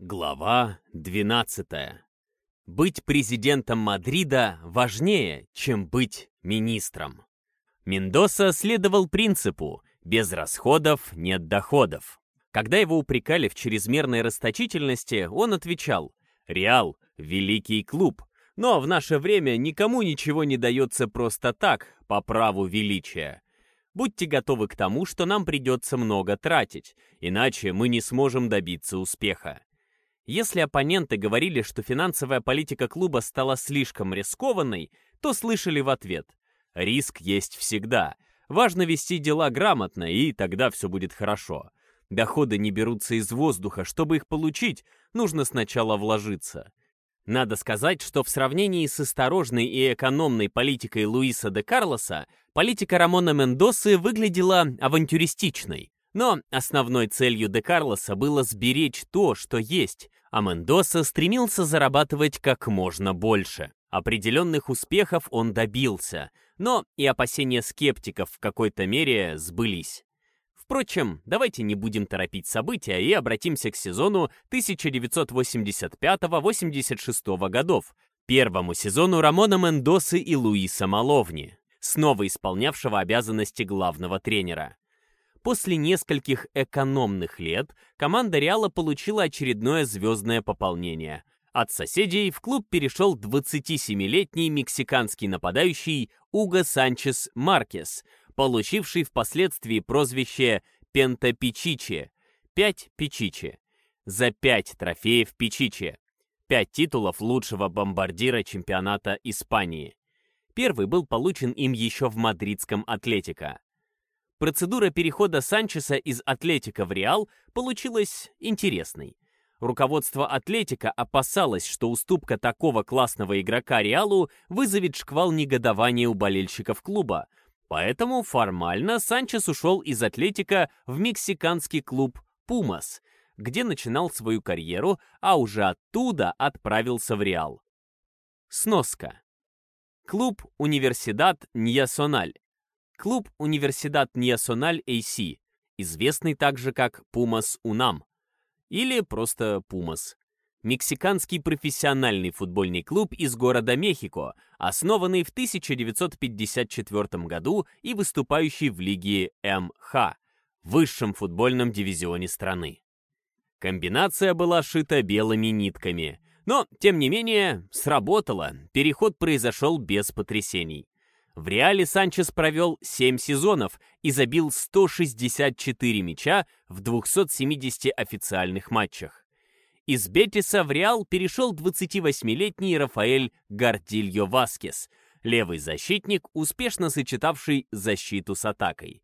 Глава 12. Быть президентом Мадрида важнее, чем быть министром. Мендоса следовал принципу «без расходов нет доходов». Когда его упрекали в чрезмерной расточительности, он отвечал «Реал – великий клуб, но в наше время никому ничего не дается просто так, по праву величия. Будьте готовы к тому, что нам придется много тратить, иначе мы не сможем добиться успеха. Если оппоненты говорили, что финансовая политика клуба стала слишком рискованной, то слышали в ответ «Риск есть всегда. Важно вести дела грамотно, и тогда все будет хорошо. Доходы не берутся из воздуха. Чтобы их получить, нужно сначала вложиться». Надо сказать, что в сравнении с осторожной и экономной политикой Луиса де Карлоса, политика Рамона Мендосы выглядела авантюристичной. Но основной целью де Карлоса было сберечь то, что есть, а Мендоса стремился зарабатывать как можно больше. Определенных успехов он добился, но и опасения скептиков в какой-то мере сбылись. Впрочем, давайте не будем торопить события и обратимся к сезону 1985-86 годов, первому сезону Рамона Мендосы и Луиса Маловни, снова исполнявшего обязанности главного тренера. После нескольких экономных лет команда Реала получила очередное звездное пополнение. От соседей в клуб перешел 27-летний мексиканский нападающий Уго Санчес Маркес, получивший впоследствии прозвище Пента Пичичи, 5 Пичичи, за 5 трофеев Пичичи, 5 титулов лучшего бомбардира чемпионата Испании. Первый был получен им еще в мадридском Атлетико. Процедура перехода Санчеса из Атлетика в Реал получилась интересной. Руководство Атлетика опасалось, что уступка такого классного игрока Реалу вызовет шквал негодования у болельщиков клуба, поэтому формально Санчес ушел из Атлетика в мексиканский клуб «Пумас», где начинал свою карьеру, а уже оттуда отправился в Реал. Сноска. Клуб «Универсидад Ньясональ» Клуб Универсидад Ньясональ AC, известный также как Пумас Унам, или просто Пумас. Мексиканский профессиональный футбольный клуб из города Мехико, основанный в 1954 году и выступающий в лиге МХ, высшем футбольном дивизионе страны. Комбинация была шита белыми нитками, но, тем не менее, сработало, переход произошел без потрясений. В Реале Санчес провел 7 сезонов и забил 164 мяча в 270 официальных матчах. Из Бетиса в Реал перешел 28-летний Рафаэль Гардильо Васкес, левый защитник, успешно сочетавший защиту с атакой.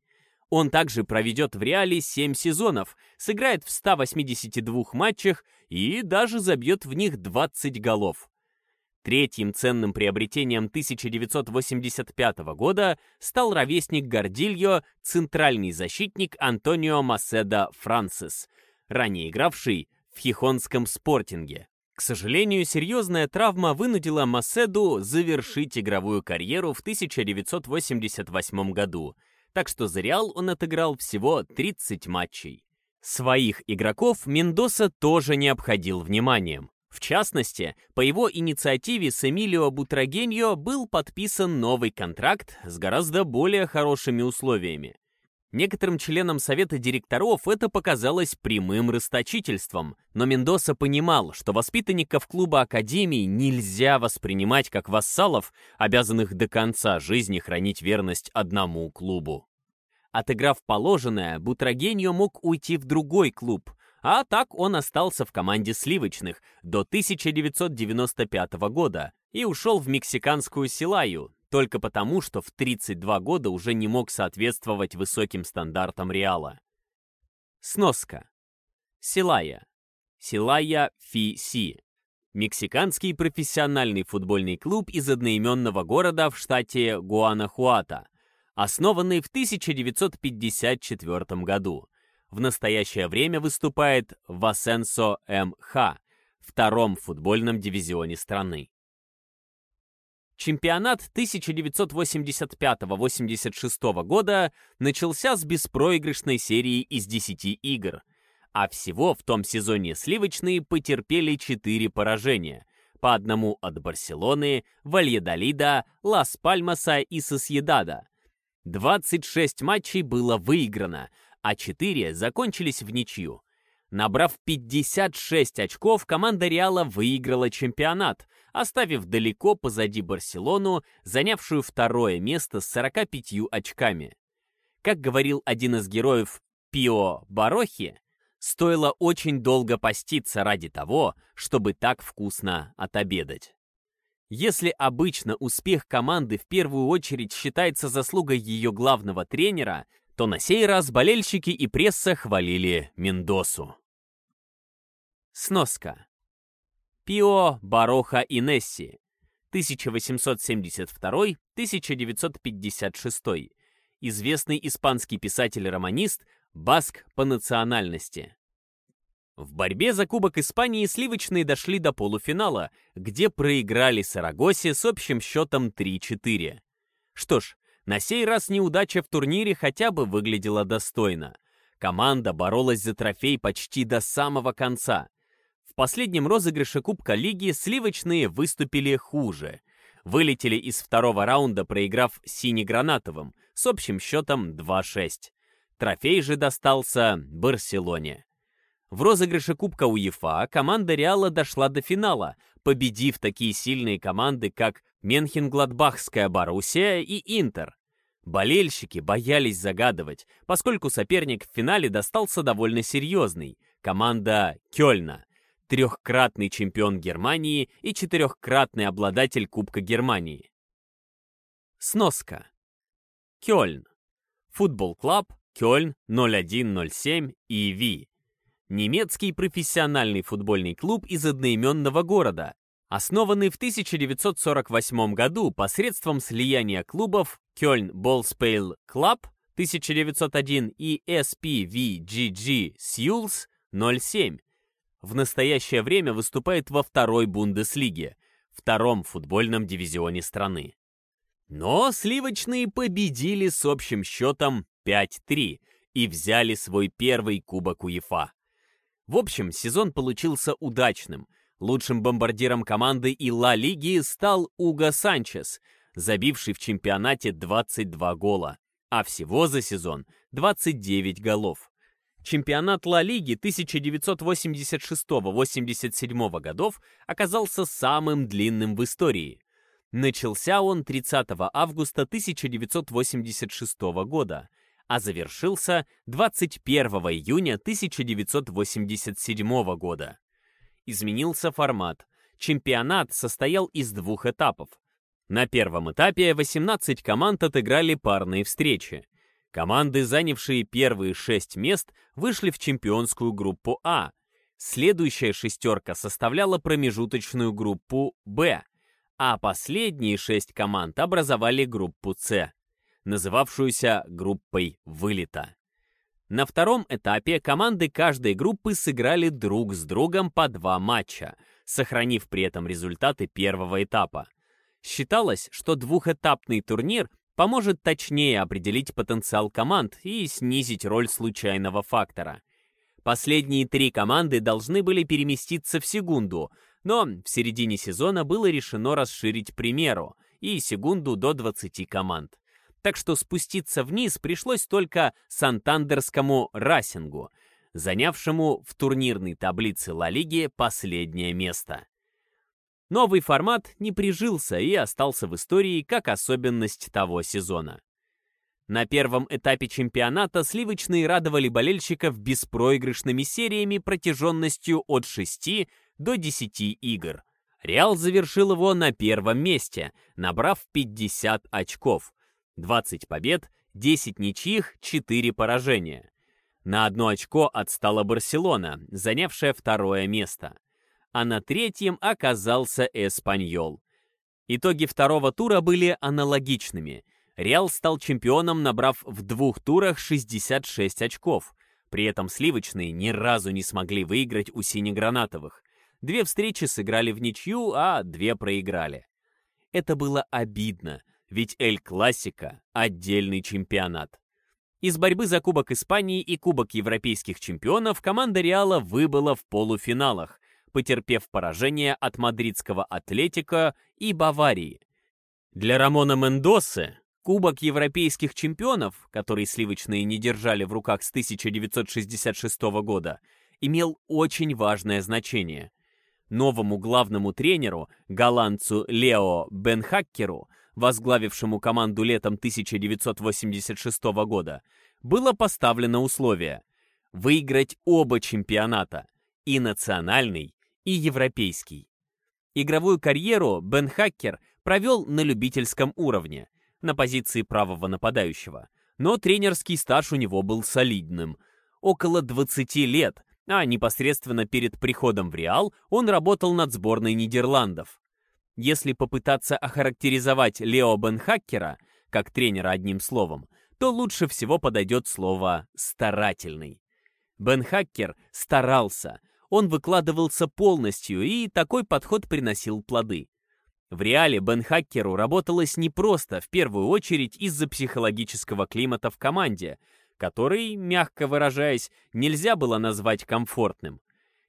Он также проведет в Реале 7 сезонов, сыграет в 182 матчах и даже забьет в них 20 голов. Третьим ценным приобретением 1985 года стал ровесник Гордильо, центральный защитник Антонио Маседа Франсис, ранее игравший в Хихонском спортинге. К сожалению, серьезная травма вынудила Маседу завершить игровую карьеру в 1988 году, так что за Реал он отыграл всего 30 матчей. Своих игроков Мендоса тоже не обходил вниманием. В частности, по его инициативе с Эмилио Бутрагеньо был подписан новый контракт с гораздо более хорошими условиями. Некоторым членам совета директоров это показалось прямым расточительством, но Мендоса понимал, что воспитанников клуба Академии нельзя воспринимать как вассалов, обязанных до конца жизни хранить верность одному клубу. Отыграв положенное, Бутрагеньо мог уйти в другой клуб, а так он остался в команде сливочных до 1995 года и ушел в мексиканскую Силаю, только потому, что в 32 года уже не мог соответствовать высоким стандартам Реала. Сноска. Силая. Силая Фи Си. Мексиканский профессиональный футбольный клуб из одноименного города в штате Гуанахуато, основанный в 1954 году в настоящее время выступает в Асенсо МХ, втором футбольном дивизионе страны. Чемпионат 1985-86 года начался с беспроигрышной серии из 10 игр. а всего в том сезоне сливочные потерпели 4 поражения, по одному от Барселоны, Вальедолида, Лас-Пальмаса и Сосьедада. 26 матчей было выиграно, а 4 закончились в ничью. Набрав 56 очков, команда Реала выиграла чемпионат, оставив далеко позади Барселону, занявшую второе место с 45 очками. Как говорил один из героев Пио Барохи, стоило очень долго поститься ради того, чтобы так вкусно отобедать. Если обычно успех команды в первую очередь считается заслугой ее главного тренера, то на сей раз болельщики и пресса хвалили Мендосу. Сноска. Пио Бароха Инесси, 1872-1956, известный испанский писатель-романист, баск по национальности. В борьбе за Кубок Испании сливочные дошли до полуфинала, где проиграли Сарагосе с общим счетом 3-4. Что ж, на сей раз неудача в турнире хотя бы выглядела достойно. Команда боролась за трофей почти до самого конца – в последнем розыгрыше Кубка Лиги сливочные выступили хуже. Вылетели из второго раунда, проиграв сине-гранатовым с общим счетом 2-6. Трофей же достался Барселоне. В розыгрыше Кубка УЕФА команда Реала дошла до финала, победив такие сильные команды, как Менхенгладбахская Боруссия и Интер. Болельщики боялись загадывать, поскольку соперник в финале достался довольно серьезный – команда Кёльна трехкратный чемпион Германии и четырехкратный обладатель Кубка Германии. Сноска. Кёльн. Футбол-клуб Кёльн 0107 e.V.. Немецкий профессиональный футбольный клуб из одноименного города, основанный в 1948 году посредством слияния клубов Kölner Ballspiel-Club 1901 и SPVGG Sülz 07 в настоящее время выступает во второй Бундеслиге, втором футбольном дивизионе страны. Но сливочные победили с общим счетом 5-3 и взяли свой первый кубок УЕФА. В общем, сезон получился удачным. Лучшим бомбардиром команды и Ла Лиги стал Уго Санчес, забивший в чемпионате 22 гола, а всего за сезон 29 голов. Чемпионат Ла Лиги 1986-87 годов оказался самым длинным в истории. Начался он 30 августа 1986 года, а завершился 21 июня 1987 года. Изменился формат. Чемпионат состоял из двух этапов. На первом этапе 18 команд отыграли парные встречи. Команды, занявшие первые шесть мест, вышли в чемпионскую группу А. Следующая шестерка составляла промежуточную группу Б, а последние шесть команд образовали группу С, называвшуюся группой вылета. На втором этапе команды каждой группы сыграли друг с другом по два матча, сохранив при этом результаты первого этапа. Считалось, что двухэтапный турнир поможет точнее определить потенциал команд и снизить роль случайного фактора. Последние три команды должны были переместиться в секунду, но в середине сезона было решено расширить примеру и секунду до 20 команд. Так что спуститься вниз пришлось только Сантандерскому Расингу, занявшему в турнирной таблице Ла Лиги последнее место. Новый формат не прижился и остался в истории как особенность того сезона. На первом этапе чемпионата сливочные радовали болельщиков беспроигрышными сериями протяженностью от 6 до 10 игр. Реал завершил его на первом месте, набрав 50 очков. 20 побед, 10 ничьих, 4 поражения. На одно очко отстала Барселона, занявшая второе место а на третьем оказался Эспаньол. Итоги второго тура были аналогичными. Реал стал чемпионом, набрав в двух турах 66 очков. При этом сливочные ни разу не смогли выиграть у синегранатовых. Две встречи сыграли в ничью, а две проиграли. Это было обидно, ведь Эль Классика — отдельный чемпионат. Из борьбы за Кубок Испании и Кубок Европейских чемпионов команда Реала выбыла в полуфиналах, потерпев поражение от мадридского Атлетика и Баварии. Для Рамона Мендосы Кубок Европейских чемпионов, который сливочные не держали в руках с 1966 года, имел очень важное значение. Новому главному тренеру, голландцу Лео Бенхаккеру, возглавившему команду летом 1986 года, было поставлено условие выиграть оба чемпионата, и национальный, и европейский. Игровую карьеру Бен Хаккер провел на любительском уровне, на позиции правого нападающего, но тренерский стаж у него был солидным. Около 20 лет, а непосредственно перед приходом в Реал он работал над сборной Нидерландов. Если попытаться охарактеризовать Лео Бенхаккера как тренера одним словом, то лучше всего подойдет слово «старательный». Бенхаккер старался, он выкладывался полностью, и такой подход приносил плоды. В реале Бенхаккеру работалось непросто, в первую очередь из-за психологического климата в команде, который, мягко выражаясь, нельзя было назвать комфортным.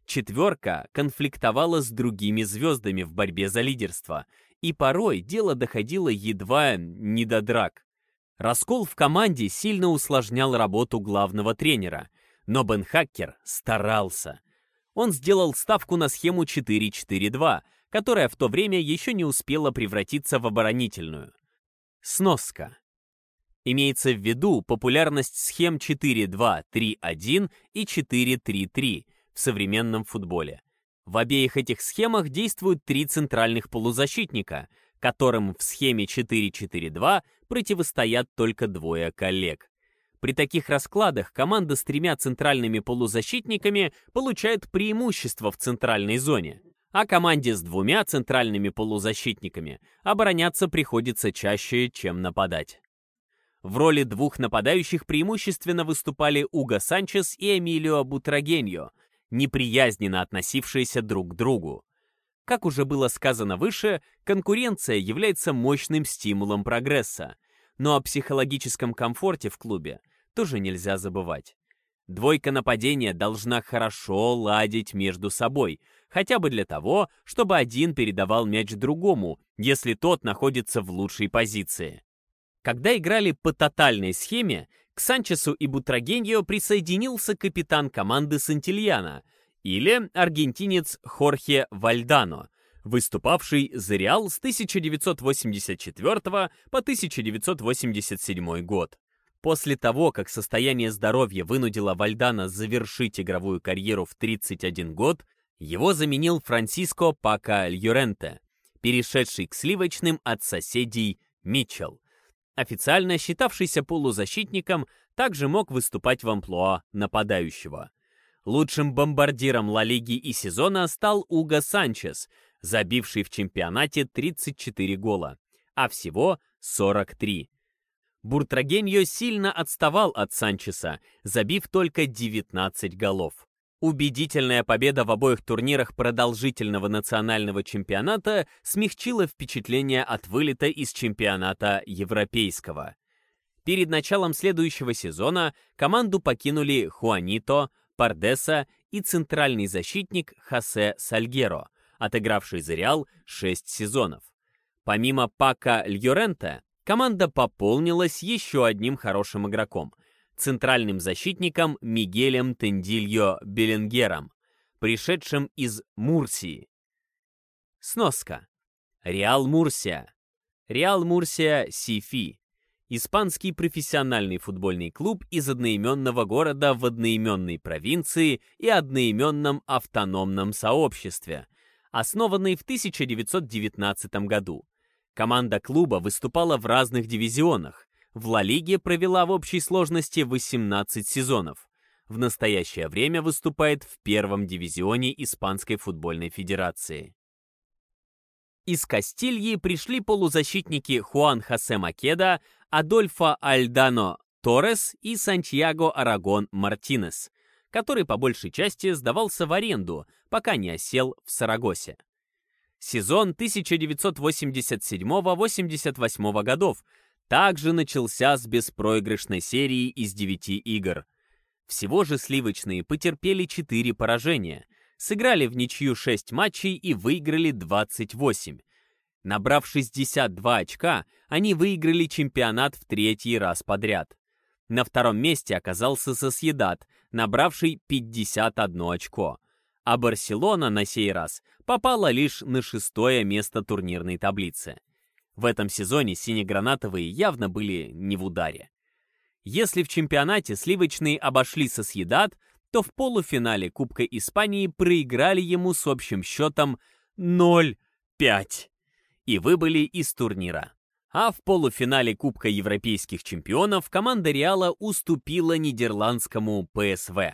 Четверка конфликтовала с другими звездами в борьбе за лидерство, и порой дело доходило едва не до драк. Раскол в команде сильно усложнял работу главного тренера, но Бен Хаккер старался. Он сделал ставку на схему 4-4-2, которая в то время еще не успела превратиться в оборонительную. Сноска. Имеется в виду популярность схем 4-2-3-1 и 4-3-3 в современном футболе. В обеих этих схемах действуют три центральных полузащитника, которым в схеме 4-4-2 противостоят только двое коллег. При таких раскладах команда с тремя центральными полузащитниками получает преимущество в центральной зоне, а команде с двумя центральными полузащитниками обороняться приходится чаще, чем нападать. В роли двух нападающих преимущественно выступали Уго Санчес и Эмилио Бутрагеньо, неприязненно относившиеся друг к другу. Как уже было сказано выше, конкуренция является мощным стимулом прогресса, но о психологическом комфорте в клубе тоже нельзя забывать. Двойка нападения должна хорошо ладить между собой, хотя бы для того, чтобы один передавал мяч другому, если тот находится в лучшей позиции. Когда играли по тотальной схеме, к Санчесу и Бутрагеньо присоединился капитан команды Сантильяна или аргентинец Хорхе Вальдано, выступавший за Реал с 1984 по 1987 год. После того, как состояние здоровья вынудило Вальдана завершить игровую карьеру в 31 год, его заменил Франсиско Пака Льюренте, перешедший к сливочным от соседей Митчелл. Официально считавшийся полузащитником, также мог выступать в амплуа нападающего. Лучшим бомбардиром Ла Лиги и сезона стал Уго Санчес, забивший в чемпионате 34 гола, а всего 43. Буртрагеньо сильно отставал от Санчеса, забив только 19 голов. Убедительная победа в обоих турнирах продолжительного национального чемпионата смягчила впечатление от вылета из чемпионата европейского. Перед началом следующего сезона команду покинули Хуанито, Пардеса и центральный защитник Хосе Сальгеро, отыгравший за Реал 6 сезонов. Помимо Пака Льорента, команда пополнилась еще одним хорошим игроком – центральным защитником Мигелем Тендильо Беленгером, пришедшим из Мурсии. Сноска. Реал Мурсия. Реал Мурсия Сифи. Испанский профессиональный футбольный клуб из одноименного города в одноименной провинции и одноименном автономном сообществе, основанный в 1919 году. Команда клуба выступала в разных дивизионах. В Ла Лиге провела в общей сложности 18 сезонов. В настоящее время выступает в первом дивизионе Испанской футбольной федерации. Из Кастильи пришли полузащитники Хуан Хосе Македа, Адольфо Альдано Торрес и Сантьяго Арагон Мартинес, который по большей части сдавался в аренду, пока не осел в Сарагосе. Сезон 1987-88 годов также начался с беспроигрышной серии из 9 игр. Всего же сливочные потерпели 4 поражения, сыграли в ничью 6 матчей и выиграли 28. Набрав 62 очка, они выиграли чемпионат в третий раз подряд. На втором месте оказался Сосъедат, набравший 51 очко. А Барселона на сей раз попала лишь на шестое место турнирной таблицы. В этом сезоне синегранатовые явно были не в ударе. Если в чемпионате сливочные обошли Сосъедат, то в полуфинале Кубка Испании проиграли ему с общим счетом 0-5 и выбыли из турнира. А в полуфинале Кубка Европейских чемпионов команда Реала уступила нидерландскому ПСВ.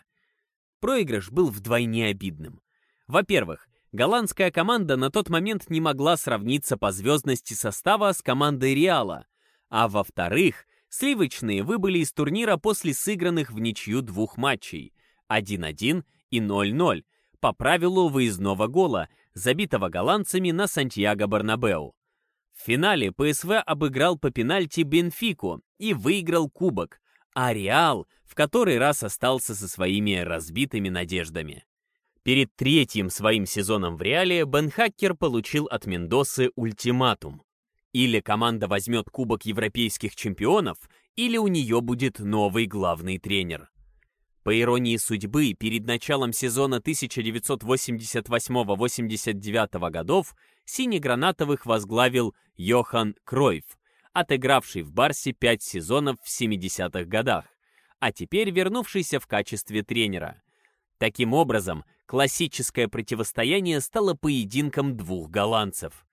Проигрыш был вдвойне обидным. Во-первых, голландская команда на тот момент не могла сравниться по звездности состава с командой Реала, а во-вторых, сливочные выбыли из турнира после сыгранных в ничью двух матчей 1-1 и 0-0 по правилу выездного гола, забитого голландцами на Сантьяго-Барнабеу. В финале ПСВ обыграл по пенальти Бенфику и выиграл кубок, а Реал в который раз остался со своими разбитыми надеждами. Перед третьим своим сезоном в Реале Бен Хаккер получил от Мендосы ультиматум. Или команда возьмет Кубок Европейских чемпионов, или у нее будет новый главный тренер. По иронии судьбы, перед началом сезона 1988-89 годов синегранатовых возглавил Йохан Кройф, отыгравший в Барсе пять сезонов в 70-х годах, а теперь вернувшийся в качестве тренера. Таким образом, классическое противостояние стало поединком двух голландцев.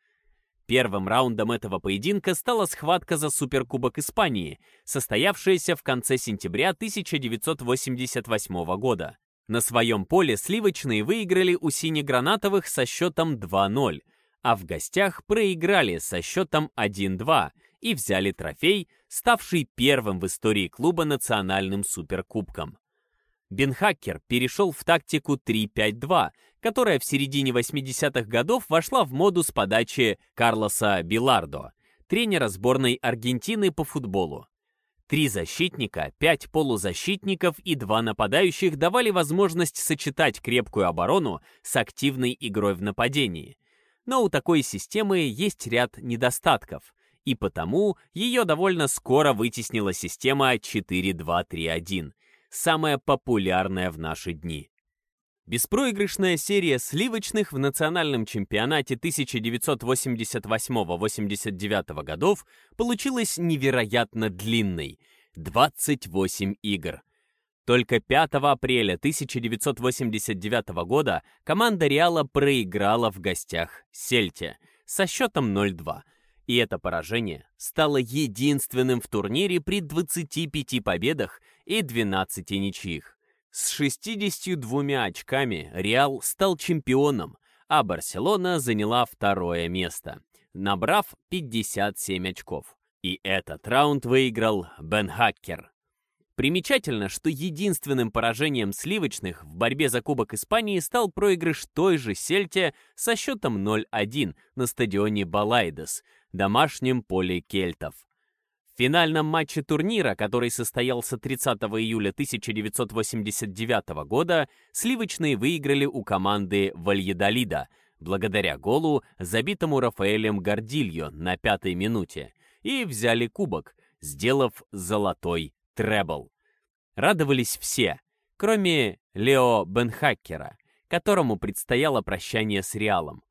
Первым раундом этого поединка стала схватка за Суперкубок Испании, состоявшаяся в конце сентября 1988 года. На своем поле сливочные выиграли у синегранатовых со счетом 2-0, а в гостях проиграли со счетом 1-2 и взяли трофей, ставший первым в истории клуба национальным суперкубком. Бенхакер перешел в тактику 3-5-2, которая в середине 80-х годов вошла в моду с подачи Карлоса Билардо, тренера сборной Аргентины по футболу. Три защитника, пять полузащитников и два нападающих давали возможность сочетать крепкую оборону с активной игрой в нападении. Но у такой системы есть ряд недостатков, и потому ее довольно скоро вытеснила система 4-2-3-1, самая популярная в наши дни. Беспроигрышная серия сливочных в национальном чемпионате 1988-89 годов получилась невероятно длинной – 28 игр. Только 5 апреля 1989 года команда Реала проиграла в гостях Сельте со счетом 0-2, и это поражение стало единственным в турнире при 25 победах и 12 ничьих. С 62 очками Реал стал чемпионом, а Барселона заняла второе место, набрав 57 очков. И этот раунд выиграл Бен Хаккер. Примечательно, что единственным поражением сливочных в борьбе за Кубок Испании стал проигрыш той же Сельте со счетом 0-1 на стадионе Балайдес, домашнем поле кельтов. В финальном матче турнира, который состоялся 30 июля 1989 года, сливочные выиграли у команды Вальедолида благодаря голу, забитому Рафаэлем Гордильо на пятой минуте, и взяли кубок, сделав золотой требл. Радовались все, кроме Лео Бенхаккера, которому предстояло прощание с Реалом.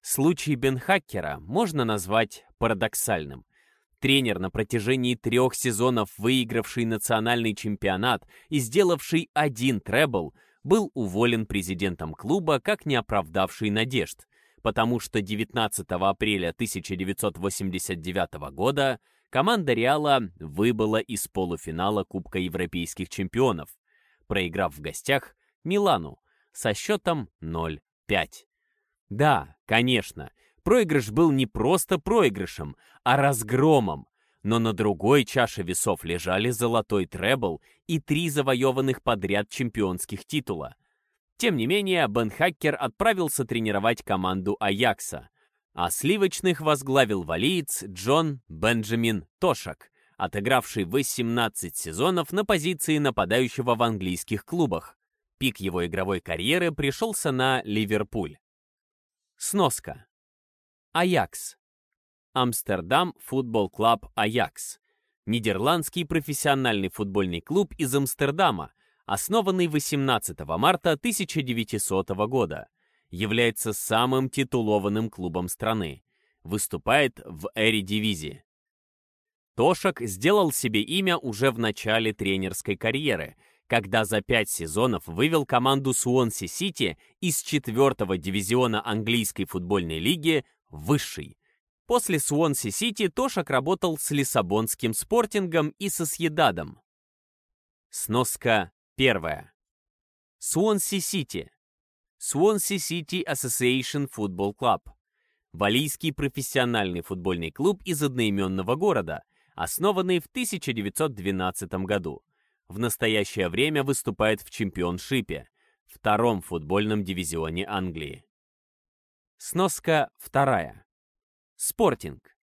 Случай Бенхаккера можно назвать парадоксальным. Тренер на протяжении трех сезонов, выигравший национальный чемпионат и сделавший один требл, был уволен президентом клуба как не оправдавший надежд, потому что 19 апреля 1989 года команда Реала выбыла из полуфинала Кубка Европейских чемпионов, проиграв в гостях Милану со счетом 0-5. Да, конечно, Проигрыш был не просто проигрышем, а разгромом. Но на другой чаше весов лежали золотой требл и три завоеванных подряд чемпионских титула. Тем не менее, Бен Хаккер отправился тренировать команду Аякса, а сливочных возглавил валиец Джон Бенджамин Тошак, отыгравший 18 сезонов на позиции нападающего в английских клубах. Пик его игровой карьеры пришелся на Ливерпуль. Сноска. Аякс. Амстердам футбол клуб Аякс. Нидерландский профессиональный футбольный клуб из Амстердама, основанный 18 марта 1900 года. Является самым титулованным клубом страны. Выступает в Эри-дивизии. Тошек сделал себе имя уже в начале тренерской карьеры, когда за пять сезонов вывел команду Суонси-Сити из четвертого дивизиона английской футбольной лиги высший. После Суонси-Сити Тошек работал с Лиссабонским спортингом и Сосьедадом. Сноска первая. Суонси-Сити. Суонси-Сити Association Football Club. Валийский профессиональный футбольный клуб из одноименного города, основанный в 1912 году. В настоящее время выступает в чемпионшипе, втором футбольном дивизионе Англии. Сноска вторая. Спортинг.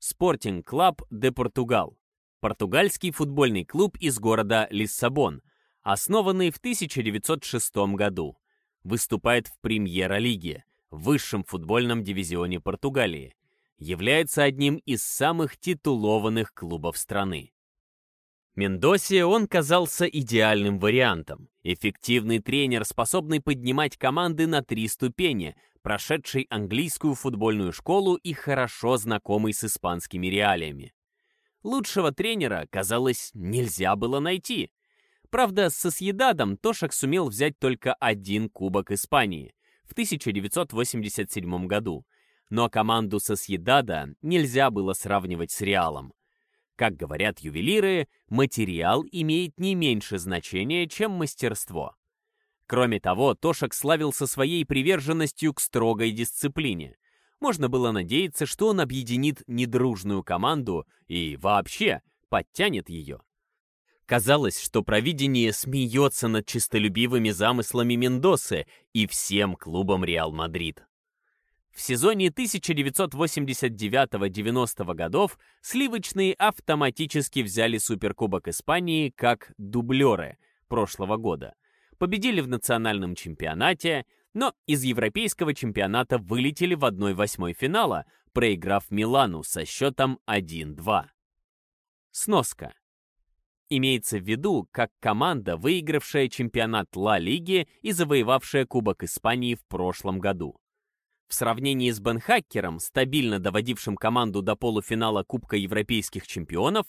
Sporting Clube de Portugal. Португальский футбольный клуб из города Лиссабон, основанный в 1906 году. Выступает в премьер-лиге, высшем футбольном дивизионе Португалии является одним из самых титулованных клубов страны. Мендосе он казался идеальным вариантом. Эффективный тренер, способный поднимать команды на три ступени, прошедший английскую футбольную школу и хорошо знакомый с испанскими реалиями. Лучшего тренера, казалось, нельзя было найти. Правда, со Съедадом Тошек сумел взять только один Кубок Испании в 1987 году, но команду Сосъедада нельзя было сравнивать с Реалом. Как говорят ювелиры, материал имеет не меньше значения, чем мастерство. Кроме того, Тошек славился своей приверженностью к строгой дисциплине. Можно было надеяться, что он объединит недружную команду и вообще подтянет ее. Казалось, что провидение смеется над чистолюбивыми замыслами Мендосы и всем клубом Реал Мадрид. В сезоне 1989-90 годов сливочные автоматически взяли Суперкубок Испании как дублеры прошлого года. Победили в национальном чемпионате, но из европейского чемпионата вылетели в 1-8 финала, проиграв Милану со счетом 1-2. Сноска. Имеется в виду, как команда, выигравшая чемпионат Ла Лиги и завоевавшая Кубок Испании в прошлом году. В сравнении с Бенхакером, стабильно доводившим команду до полуфинала Кубка Европейских чемпионов,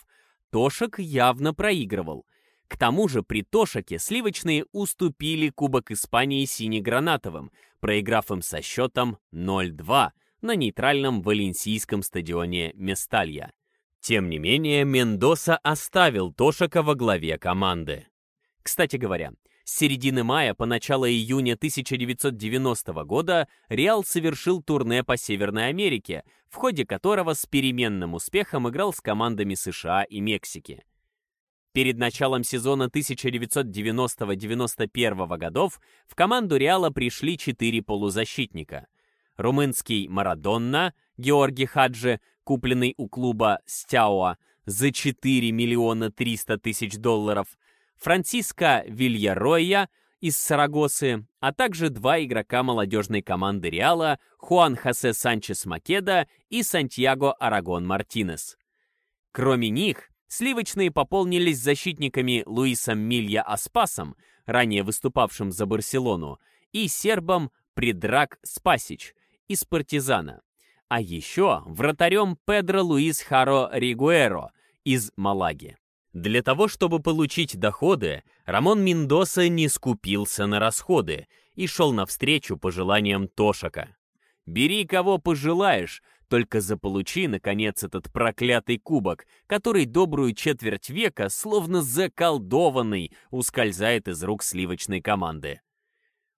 Тошек явно проигрывал. К тому же при Тошаке сливочные уступили Кубок Испании сине-гранатовым, проиграв им со счетом 0-2 на нейтральном валенсийском стадионе Месталья. Тем не менее, Мендоса оставил Тошака во главе команды. Кстати говоря, с середины мая по начало июня 1990 года Реал совершил турне по Северной Америке, в ходе которого с переменным успехом играл с командами США и Мексики. Перед началом сезона 1990-91 годов в команду Реала пришли четыре полузащитника. Румынский Марадонна, Георгий Хаджи, купленный у клуба Стяуа за 4 миллиона 300 тысяч долларов, Франциско Вильяроя из Сарагосы, а также два игрока молодежной команды Реала Хуан Хосе Санчес Македа и Сантьяго Арагон Мартинес. Кроме них, сливочные пополнились защитниками Луисом Милья Аспасом, ранее выступавшим за Барселону, и сербом Предрак Спасич из Партизана. А еще вратарем Педро Луис Харо Ригуэро из Малаги. Для того, чтобы получить доходы, Рамон Миндоса не скупился на расходы и шел навстречу пожеланиям Тошака. «Бери кого пожелаешь, только заполучи, наконец, этот проклятый кубок, который добрую четверть века, словно заколдованный, ускользает из рук сливочной команды».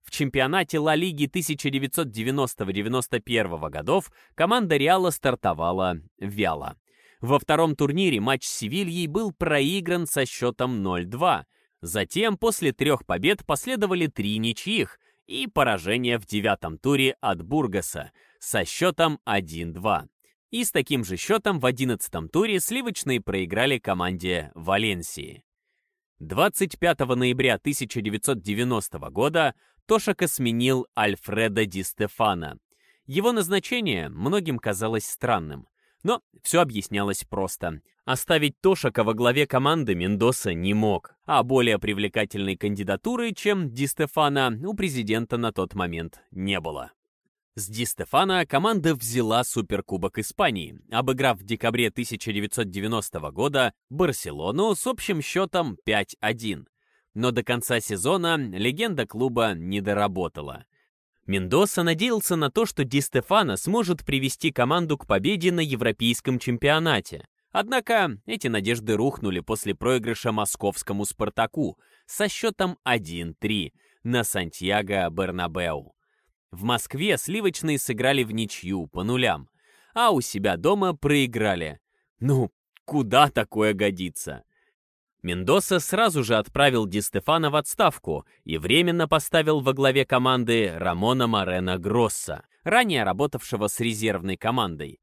В чемпионате Ла Лиги 1990-91 годов команда Реала стартовала вяло. Во втором турнире матч с Севильей был проигран со счетом 0-2. Затем после трех побед последовали три ничьих и поражение в девятом туре от Бургаса со счетом 1-2. И с таким же счетом в 11-м туре сливочные проиграли команде Валенсии. 25 ноября 1990 года Тошака сменил Альфреда Ди Стефана. Его назначение многим казалось странным. Но все объяснялось просто. Оставить Тошака во главе команды Мендоса не мог, а более привлекательной кандидатуры, чем Ди Стефана, у президента на тот момент не было. С Ди Стефана команда взяла Суперкубок Испании, обыграв в декабре 1990 года Барселону с общим счетом 5-1. Но до конца сезона легенда клуба не доработала. Мендоса надеялся на то, что Ди Стефано сможет привести команду к победе на Европейском чемпионате. Однако эти надежды рухнули после проигрыша московскому «Спартаку» со счетом 1-3 на Сантьяго Бернабеу. В Москве сливочные сыграли в ничью по нулям, а у себя дома проиграли. Ну, куда такое годится? Мендоса сразу же отправил Ди Стефана в отставку и временно поставил во главе команды Рамона Морена Гросса, ранее работавшего с резервной командой.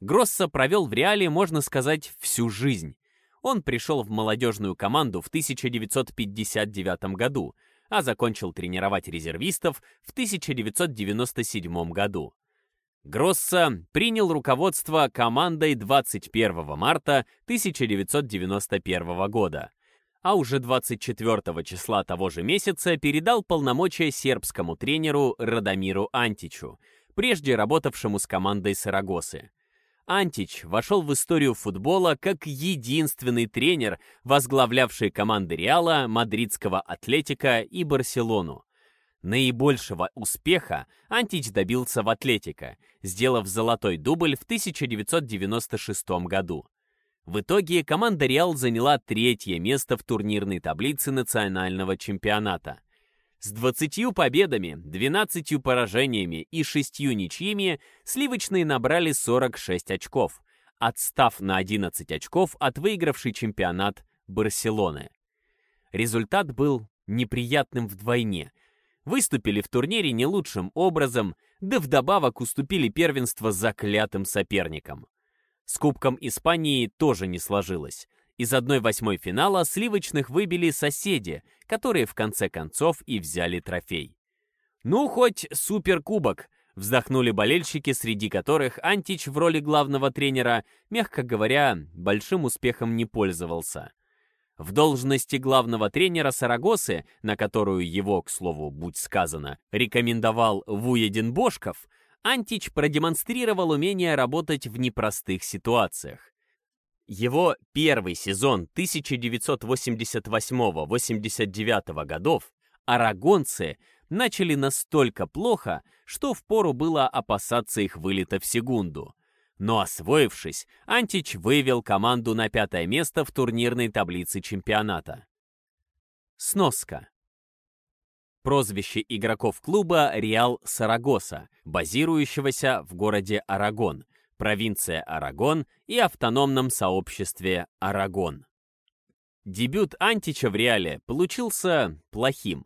Гросса провел в Реале, можно сказать, всю жизнь. Он пришел в молодежную команду в 1959 году, а закончил тренировать резервистов в 1997 году. Гросса принял руководство командой 21 марта 1991 года, а уже 24 числа того же месяца передал полномочия сербскому тренеру Радомиру Античу, прежде работавшему с командой Сарагосы. Антич вошел в историю футбола как единственный тренер, возглавлявший команды Реала, Мадридского Атлетика и Барселону. Наибольшего успеха Антич добился в Атлетика, сделав золотой дубль в 1996 году. В итоге команда «Реал» заняла третье место в турнирной таблице национального чемпионата. С 20 победами, 12 поражениями и 6 ничьими сливочные набрали 46 очков, отстав на 11 очков от выигравшей чемпионат Барселоны. Результат был неприятным вдвойне, выступили в турнире не лучшим образом, да вдобавок уступили первенство заклятым соперникам. С Кубком Испании тоже не сложилось. Из 1-8 финала сливочных выбили соседи, которые в конце концов и взяли трофей. «Ну, хоть суперкубок», — вздохнули болельщики, среди которых Антич в роли главного тренера, мягко говоря, большим успехом не пользовался. В должности главного тренера Сарагосы, на которую его, к слову, будь сказано, рекомендовал Вуедин Бошков, Антич продемонстрировал умение работать в непростых ситуациях. Его первый сезон 1988-89 годов арагонцы начали настолько плохо, что впору было опасаться их вылета в секунду. Но освоившись, Антич вывел команду на пятое место в турнирной таблице чемпионата. Сноска. Прозвище игроков клуба «Реал Сарагоса», базирующегося в городе Арагон, провинция Арагон и автономном сообществе Арагон. Дебют Антича в Реале получился плохим.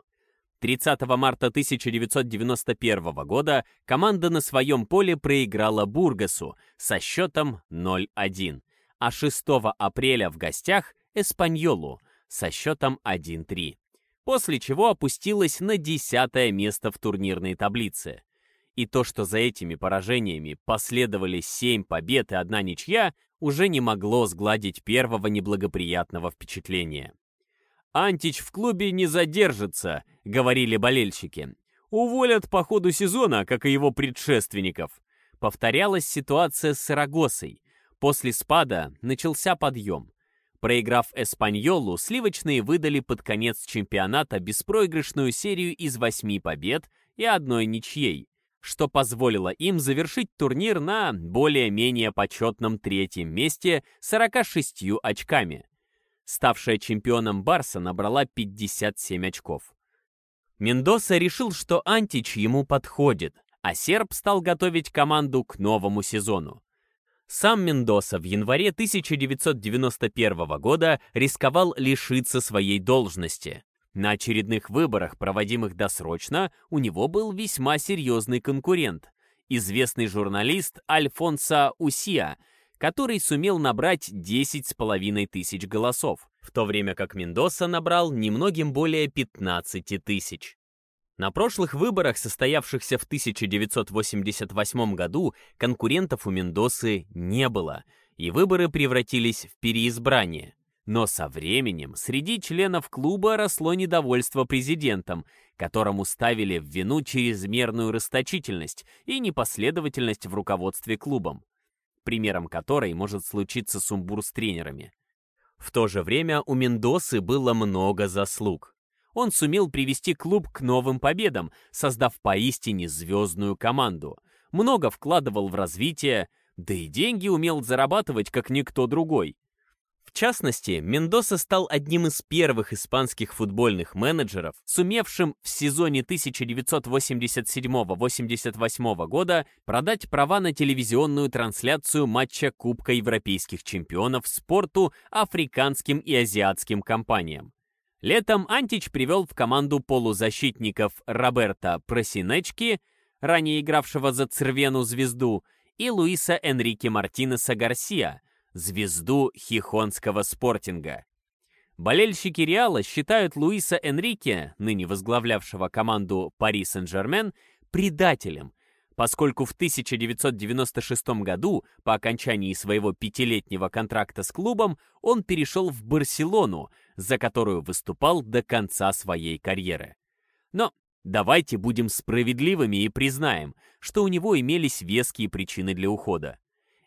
30 марта 1991 года команда на своем поле проиграла Бургасу со счетом 0-1, а 6 апреля в гостях Эспаньолу со счетом 1-3, после чего опустилась на 10 место в турнирной таблице. И то, что за этими поражениями последовали 7 побед и одна ничья, уже не могло сгладить первого неблагоприятного впечатления. «Антич в клубе не задержится», — говорили болельщики. «Уволят по ходу сезона, как и его предшественников». Повторялась ситуация с Сарагосой. После спада начался подъем. Проиграв Эспаньолу, сливочные выдали под конец чемпионата беспроигрышную серию из восьми побед и одной ничьей, что позволило им завершить турнир на более-менее почетном третьем месте 46 очками. Ставшая чемпионом Барса набрала 57 очков. Мендоса решил, что Антич ему подходит, а серб стал готовить команду к новому сезону. Сам Мендоса в январе 1991 года рисковал лишиться своей должности. На очередных выборах, проводимых досрочно, у него был весьма серьезный конкурент. известный журналист Альфонсо Усия, который сумел набрать 10,5 тысяч голосов, в то время как Мендоса набрал немногим более 15 тысяч. На прошлых выборах, состоявшихся в 1988 году, конкурентов у Мендосы не было, и выборы превратились в переизбрание. Но со временем среди членов клуба росло недовольство президентом, которому ставили в вину чрезмерную расточительность и непоследовательность в руководстве клубом, примером которой может случиться сумбур с тренерами. В то же время у Мендосы было много заслуг. Он сумел привести клуб к новым победам, создав поистине звездную команду. Много вкладывал в развитие, да и деньги умел зарабатывать, как никто другой. Частности, Мендоса стал одним из первых испанских футбольных менеджеров, сумевшим в сезоне 1987-88 года продать права на телевизионную трансляцию матча Кубка Европейских чемпионов спорту африканским и азиатским компаниям. Летом Антич привел в команду полузащитников Роберта Просинечки, ранее игравшего за Цервену звезду, и Луиса Энрике Мартинеса Гарсия, звезду хихонского спортинга. Болельщики Реала считают Луиса Энрике, ныне возглавлявшего команду Пари Сен-Жермен, предателем, поскольку в 1996 году, по окончании своего пятилетнего контракта с клубом, он перешел в Барселону, за которую выступал до конца своей карьеры. Но давайте будем справедливыми и признаем, что у него имелись веские причины для ухода.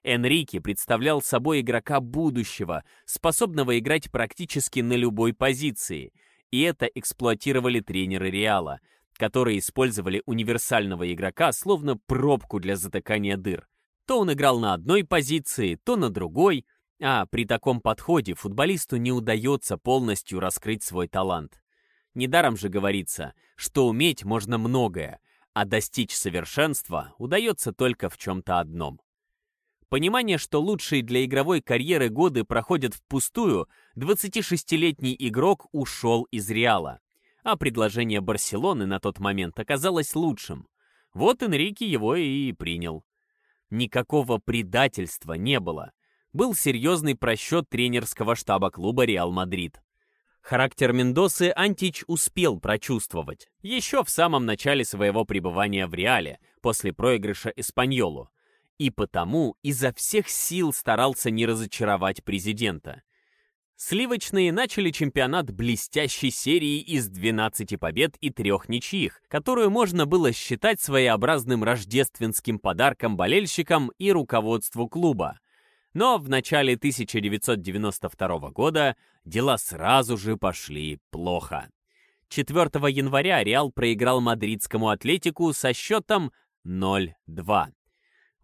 Энрике представлял собой игрока будущего, способного играть практически на любой позиции, и это эксплуатировали тренеры Реала, которые использовали универсального игрока словно пробку для затыкания дыр. То он играл на одной позиции, то на другой, а при таком подходе футболисту не удается полностью раскрыть свой талант. Недаром же говорится, что уметь можно многое, а достичь совершенства удается только в чем-то одном. Понимание, что лучшие для игровой карьеры годы проходят впустую, 26-летний игрок ушел из Реала, а предложение Барселоны на тот момент оказалось лучшим. Вот Энрике его и принял. Никакого предательства не было. Был серьезный просчет тренерского штаба клуба «Реал Мадрид». Характер Мендосы Антич успел прочувствовать еще в самом начале своего пребывания в Реале, после проигрыша Эспаньолу и потому изо всех сил старался не разочаровать президента. Сливочные начали чемпионат блестящей серии из 12 побед и трех ничьих, которую можно было считать своеобразным рождественским подарком болельщикам и руководству клуба. Но в начале 1992 года дела сразу же пошли плохо. 4 января Реал проиграл мадридскому Атлетику со счетом 0-2.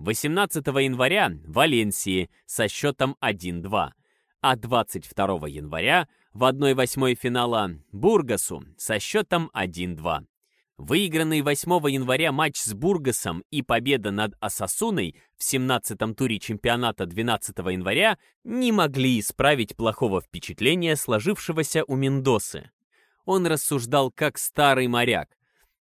18 января Валенсии со счетом 1-2, а 22 января в 1-8 финала Бургасу со счетом 1-2. Выигранный 8 января матч с Бургасом и победа над Асасуной в 17-м туре чемпионата 12 января не могли исправить плохого впечатления, сложившегося у Мендосы. Он рассуждал как старый моряк.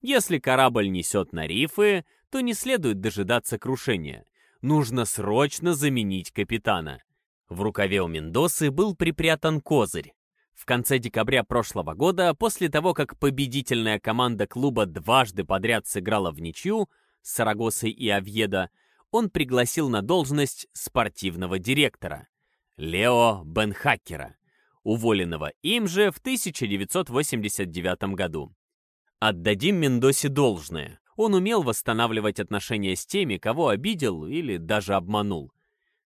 Если корабль несет на рифы, то не следует дожидаться крушения. Нужно срочно заменить капитана. В рукаве у Мендосы был припрятан козырь. В конце декабря прошлого года, после того, как победительная команда клуба дважды подряд сыграла в ничью с Сарагосой и Авьедо, он пригласил на должность спортивного директора Лео Бенхакера, уволенного им же в 1989 году. Отдадим Мендосе должное. Он умел восстанавливать отношения с теми, кого обидел или даже обманул.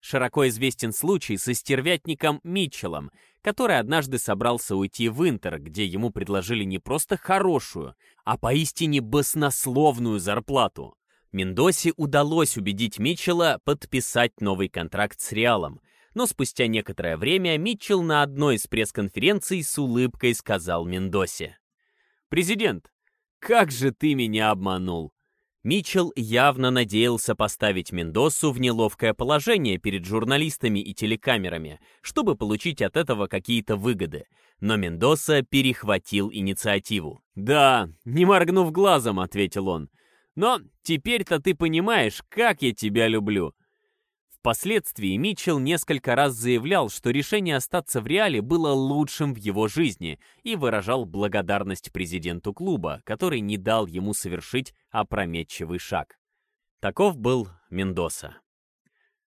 Широко известен случай со стервятником Митчеллом, который однажды собрался уйти в Интер, где ему предложили не просто хорошую, а поистине баснословную зарплату. Мендосе удалось убедить Митчелла подписать новый контракт с Реалом, но спустя некоторое время Митчелл на одной из пресс-конференций с улыбкой сказал Мендосе. «Президент, как же ты меня обманул!» Митчелл явно надеялся поставить Мендосу в неловкое положение перед журналистами и телекамерами, чтобы получить от этого какие-то выгоды. Но Мендоса перехватил инициативу. «Да, не моргнув глазом», — ответил он. Но теперь-то ты понимаешь, как я тебя люблю. Впоследствии Митчелл несколько раз заявлял, что решение остаться в Реале было лучшим в его жизни и выражал благодарность президенту клуба, который не дал ему совершить опрометчивый шаг. Таков был Мендоса.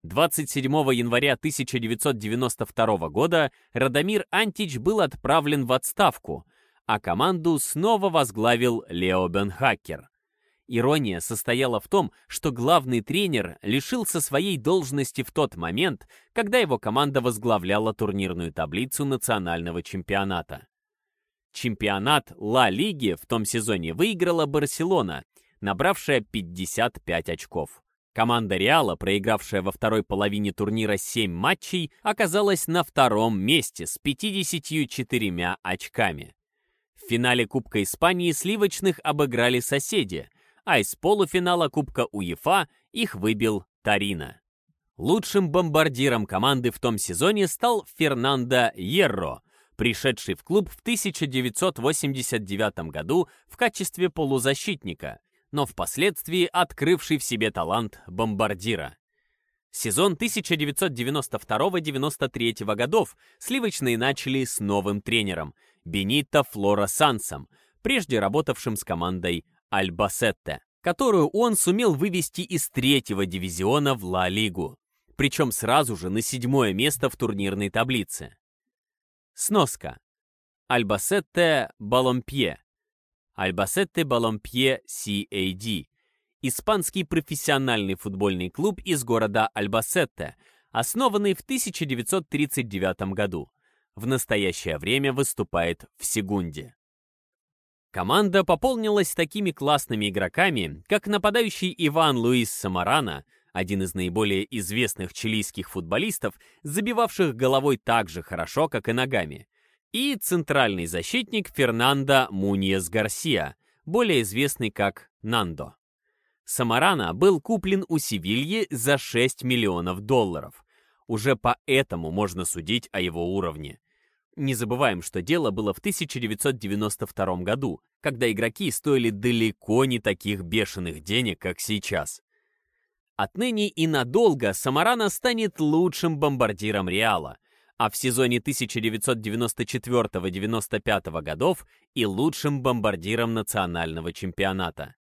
27 января 1992 года Радомир Антич был отправлен в отставку, а команду снова возглавил Лео Бенхакер. Ирония состояла в том, что главный тренер лишился своей должности в тот момент, когда его команда возглавляла турнирную таблицу национального чемпионата. Чемпионат Ла Лиги в том сезоне выиграла Барселона, набравшая 55 очков. Команда Реала, проигравшая во второй половине турнира 7 матчей, оказалась на втором месте с 54 очками. В финале Кубка Испании сливочных обыграли соседи – а из полуфинала Кубка УЕФА их выбил Тарина. Лучшим бомбардиром команды в том сезоне стал Фернандо Ерро, пришедший в клуб в 1989 году в качестве полузащитника, но впоследствии открывший в себе талант бомбардира. Сезон 1992-93 годов сливочные начали с новым тренером Бенито Флора Сансом, прежде работавшим с командой Альбасетте, которую он сумел вывести из третьего дивизиона в Ла-Лигу, причем сразу же на седьмое место в турнирной таблице. Сноска. Альбасетте Баломпье. Альбасетте Баломпье CAD. Испанский профессиональный футбольный клуб из города Альбасетте, основанный в 1939 году. В настоящее время выступает в Сегунде. Команда пополнилась такими классными игроками, как нападающий Иван Луис Самарана, один из наиболее известных чилийских футболистов, забивавших головой так же хорошо, как и ногами, и центральный защитник Фернандо Муньес Гарсия, более известный как Нандо. Самарана был куплен у Севильи за 6 миллионов долларов. Уже по этому можно судить о его уровне. Не забываем, что дело было в 1992 году, когда игроки стоили далеко не таких бешеных денег, как сейчас. Отныне и надолго Самарана станет лучшим бомбардиром Реала, а в сезоне 1994-95 годов и лучшим бомбардиром национального чемпионата.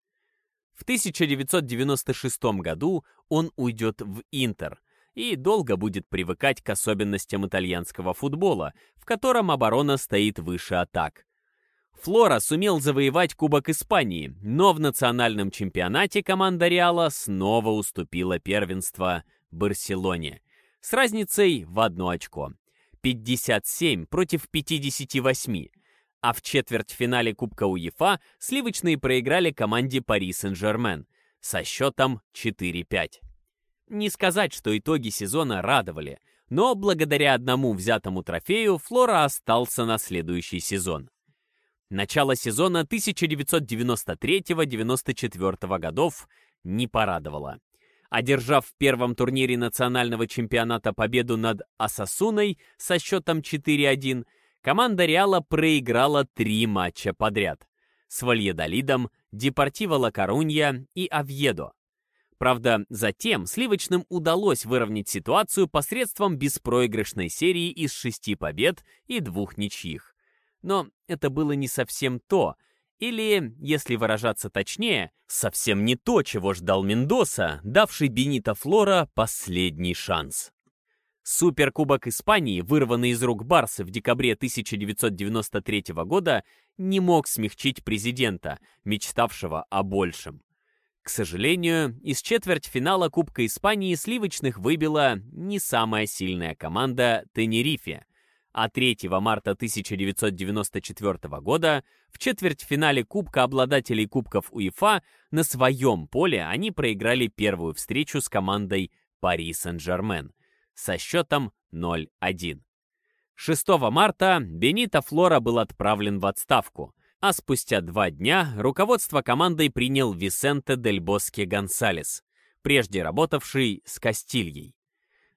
В 1996 году он уйдет в Интер – и долго будет привыкать к особенностям итальянского футбола, в котором оборона стоит выше атак. Флора сумел завоевать Кубок Испании, но в национальном чемпионате команда Реала снова уступила первенство Барселоне с разницей в одно очко. 57 против 58. А в четвертьфинале Кубка УЕФА сливочные проиграли команде Пари Сен-Жермен со счетом 4-5. Не сказать, что итоги сезона радовали, но благодаря одному взятому трофею Флора остался на следующий сезон. Начало сезона 1993-94 годов не порадовало. Одержав в первом турнире национального чемпионата победу над Асасуной со счетом 4-1, команда Реала проиграла три матча подряд с Вальедолидом, Депортиво Ла Корунья и Авьедо. Правда, затем сливочным удалось выровнять ситуацию посредством беспроигрышной серии из шести побед и двух ничьих. Но это было не совсем то, или, если выражаться точнее, совсем не то, чего ждал Мендоса, давший Бенито Флора последний шанс. Суперкубок Испании, вырванный из рук Барса в декабре 1993 года, не мог смягчить президента, мечтавшего о большем. К сожалению, из четвертьфинала Кубка Испании сливочных выбила не самая сильная команда Тенерифе, а 3 марта 1994 года в четвертьфинале Кубка обладателей Кубков УЕФА на своем поле они проиграли первую встречу с командой Пари Сен-Жермен со счетом 0-1. 6 марта Бенито Флора был отправлен в отставку, а спустя два дня руководство командой принял Висенте Дель Боске Гонсалес, прежде работавший с Кастильей.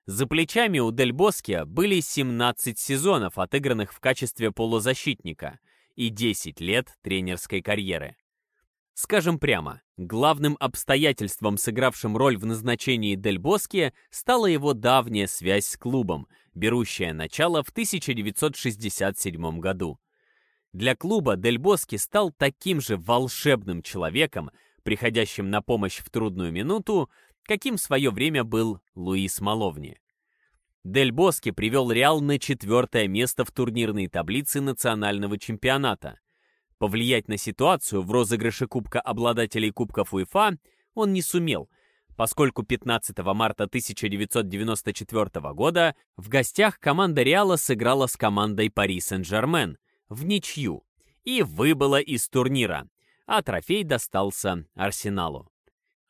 За плечами у Дель Боске были 17 сезонов, отыгранных в качестве полузащитника, и 10 лет тренерской карьеры. Скажем прямо, главным обстоятельством, сыгравшим роль в назначении Дель Боске, стала его давняя связь с клубом, берущая начало в 1967 году. Для клуба Дель Боске стал таким же волшебным человеком, приходящим на помощь в трудную минуту, каким в свое время был Луис Маловни. Дель Боске привел Реал на четвертое место в турнирной таблице национального чемпионата. Повлиять на ситуацию в розыгрыше Кубка обладателей Кубков УЕФА он не сумел, поскольку 15 марта 1994 года в гостях команда Реала сыграла с командой Пари Сен-Жермен в ничью и выбыла из турнира, а трофей достался Арсеналу.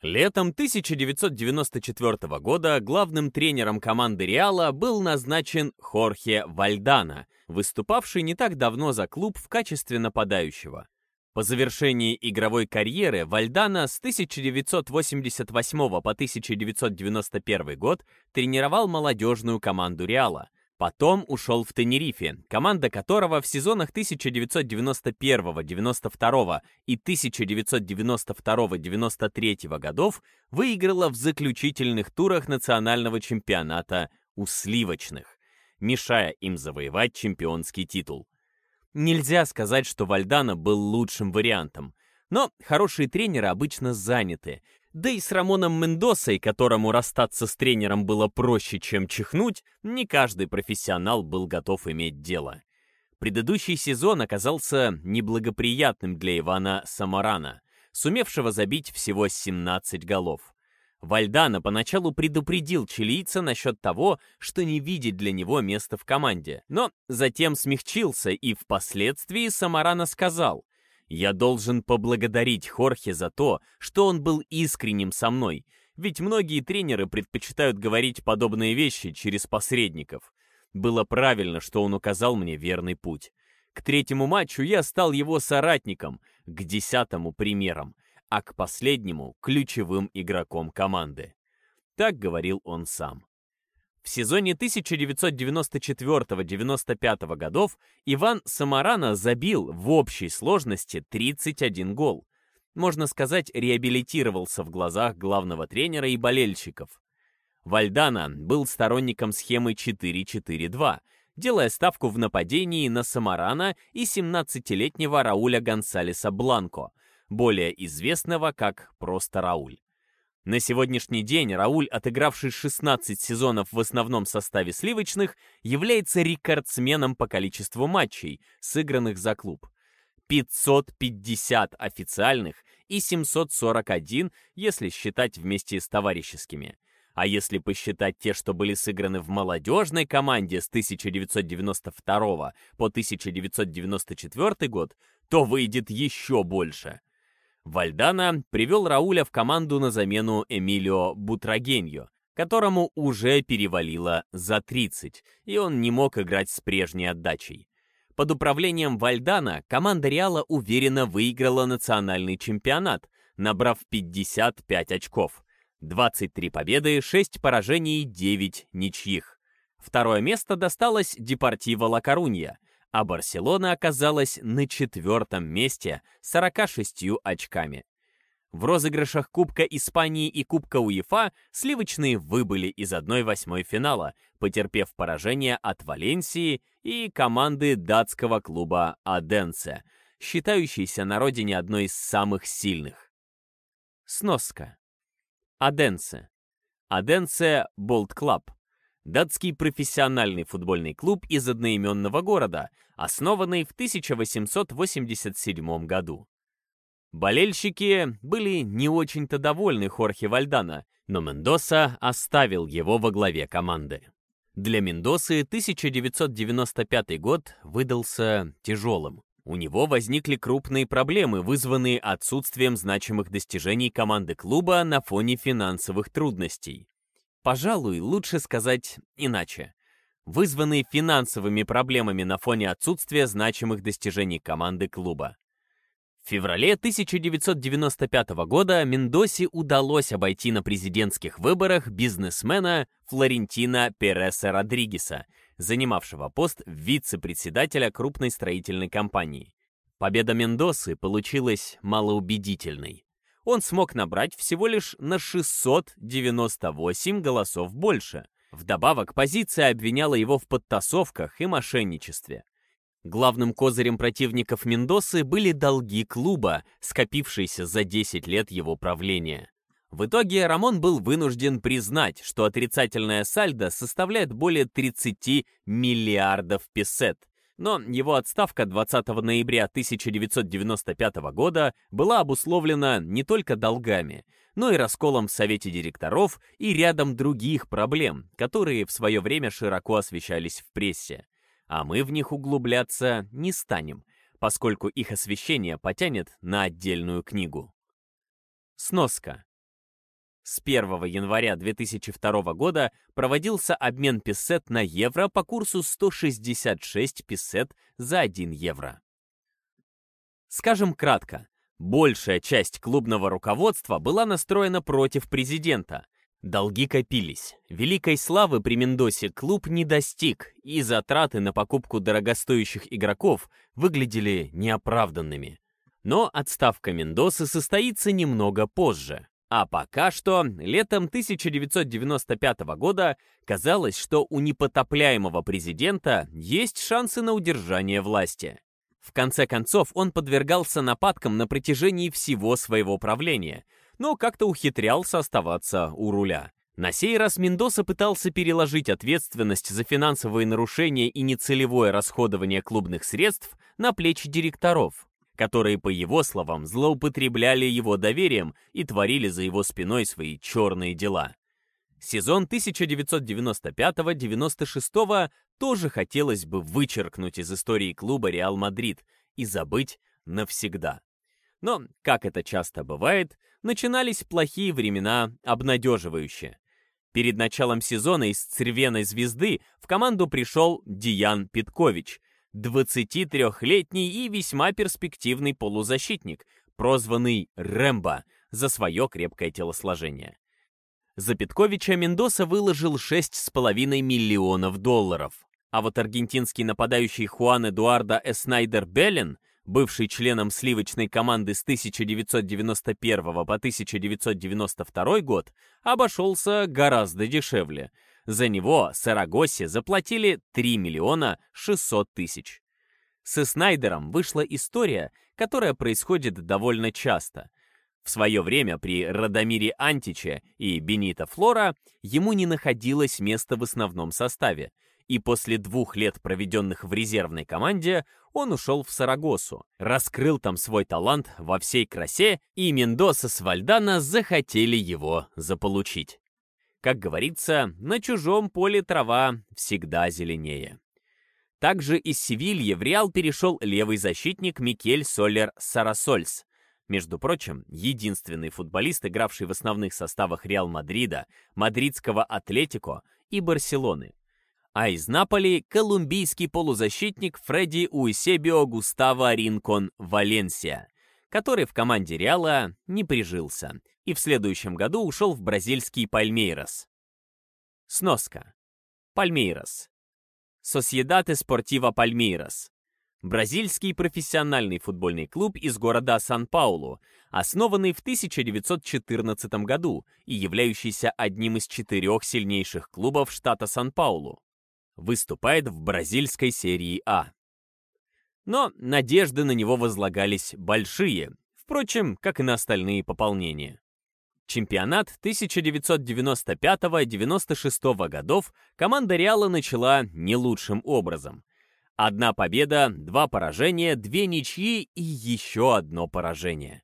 Летом 1994 года главным тренером команды Реала был назначен Хорхе Вальдана, выступавший не так давно за клуб в качестве нападающего. По завершении игровой карьеры Вальдана с 1988 по 1991 год тренировал молодежную команду Реала – Потом ушел в Тенерифе, команда которого в сезонах 1991, 92 и 1992-93 годов выиграла в заключительных турах национального чемпионата у сливочных, мешая им завоевать чемпионский титул. Нельзя сказать, что Вальдана был лучшим вариантом, но хорошие тренеры обычно заняты, да и с Рамоном Мендосой, которому расстаться с тренером было проще, чем чихнуть, не каждый профессионал был готов иметь дело. Предыдущий сезон оказался неблагоприятным для Ивана Самарана, сумевшего забить всего 17 голов. Вальдана поначалу предупредил чилийца насчет того, что не видит для него места в команде, но затем смягчился и впоследствии Самарана сказал, я должен поблагодарить Хорхе за то, что он был искренним со мной, ведь многие тренеры предпочитают говорить подобные вещи через посредников. Было правильно, что он указал мне верный путь. К третьему матчу я стал его соратником, к десятому примером, а к последнему — ключевым игроком команды. Так говорил он сам. В сезоне 1994-95 годов Иван Самарана забил в общей сложности 31 гол. Можно сказать, реабилитировался в глазах главного тренера и болельщиков. Вальдана был сторонником схемы 4-4-2, делая ставку в нападении на Самарана и 17-летнего Рауля Гонсалеса Бланко, более известного как просто Рауль. На сегодняшний день Рауль, отыгравший 16 сезонов в основном составе сливочных, является рекордсменом по количеству матчей, сыгранных за клуб. 550 официальных и 741, если считать вместе с товарищескими. А если посчитать те, что были сыграны в молодежной команде с 1992 по 1994 год, то выйдет еще больше – Вальдана привел Рауля в команду на замену Эмилио Бутрагеньо, которому уже перевалило за 30, и он не мог играть с прежней отдачей. Под управлением Вальдана команда Реала уверенно выиграла национальный чемпионат, набрав 55 очков. 23 победы, 6 поражений, 9 ничьих. Второе место досталось Депортиво Ла Корунья, а Барселона оказалась на четвертом месте 46 очками. В розыгрышах Кубка Испании и Кубка УЕФА сливочные выбыли из 1-8 финала, потерпев поражение от Валенсии и команды датского клуба Аденсе, считающейся на родине одной из самых сильных. Сноска. Оденсе. Odense Boldklub датский профессиональный футбольный клуб из одноименного города, основанный в 1887 году. Болельщики были не очень-то довольны Хорхе Вальдано, но Мендоса оставил его во главе команды. Для Мендосы 1995 год выдался тяжелым. У него возникли крупные проблемы, вызванные отсутствием значимых достижений команды клуба на фоне финансовых трудностей. Пожалуй, лучше сказать иначе. Вызванные финансовыми проблемами на фоне отсутствия значимых достижений команды клуба. В феврале 1995 года Мендосе удалось обойти на президентских выборах бизнесмена Флорентина Переса Родригеса, занимавшего пост вице-председателя крупной строительной компании. Победа Мендосы получилась малоубедительной. Он смог набрать всего лишь на 698 голосов больше. Вдобавок, позиция обвиняла его в подтасовках и мошенничестве. Главным козырем противников Мендосы были долги клуба, скопившиеся за 10 лет его правления. В итоге Рамон был вынужден признать, что отрицательная сальдо составляет более 30 миллиардов песет. Но его отставка 20 ноября 1995 года была обусловлена не только долгами, но и расколом в Совете директоров и рядом других проблем, которые в свое время широко освещались в прессе а мы в них углубляться не станем, поскольку их освещение потянет на отдельную книгу. Сноска. С 1 января 2002 года проводился обмен писет на евро по курсу 166 писет за 1 евро. Скажем кратко, большая часть клубного руководства была настроена против президента, Долги копились. Великой славы при Мендосе клуб не достиг, и затраты на покупку дорогостоящих игроков выглядели неоправданными. Но отставка Мендосы состоится немного позже. А пока что, летом 1995 года казалось, что у непотопляемого президента есть шансы на удержание власти. В конце концов, он подвергался нападкам на протяжении всего своего правления – но как-то ухитрялся оставаться у руля. На сей раз Мендоса пытался переложить ответственность за финансовые нарушения и нецелевое расходование клубных средств на плечи директоров, которые, по его словам, злоупотребляли его доверием и творили за его спиной свои черные дела. Сезон 1995-96 тоже хотелось бы вычеркнуть из истории клуба «Реал Мадрид» и забыть навсегда. Но, как это часто бывает, начинались плохие времена обнадеживающие. Перед началом сезона из «Цервеной звезды» в команду пришел Диан Питкович, 23-летний и весьма перспективный полузащитник, прозванный Рэмбо за свое крепкое телосложение. За Питковича Мендоса выложил 6,5 миллионов долларов, а вот аргентинский нападающий Хуан Эдуардо Эснайдер Беллен – бывший членом сливочной команды с 1991 по 1992 год, обошелся гораздо дешевле. За него Сарагосе заплатили 3 миллиона 600 тысяч. С Снайдером вышла история, которая происходит довольно часто. В свое время при Радомире Античе и Бенито Флора ему не находилось места в основном составе, и после двух лет, проведенных в резервной команде, он ушел в Сарагосу, раскрыл там свой талант во всей красе, и Мендоса с Вальдана захотели его заполучить. Как говорится, на чужом поле трава всегда зеленее. Также из Севильи в Реал перешел левый защитник Микель Солер Сарасольс. Между прочим, единственный футболист, игравший в основных составах Реал Мадрида, мадридского Атлетико и Барселоны а из Наполи колумбийский полузащитник Фредди Уисебио Густаво Ринкон Валенсия, который в команде Реала не прижился и в следующем году ушел в бразильский Пальмейрос. Сноска. Пальмейрос. Сосьедате Спортива Пальмейрос. Бразильский профессиональный футбольный клуб из города Сан-Паулу, основанный в 1914 году и являющийся одним из четырех сильнейших клубов штата Сан-Паулу выступает в бразильской серии А. Но надежды на него возлагались большие, впрочем, как и на остальные пополнения. Чемпионат 1995-96 годов команда Реала начала не лучшим образом. Одна победа, два поражения, две ничьи и еще одно поражение.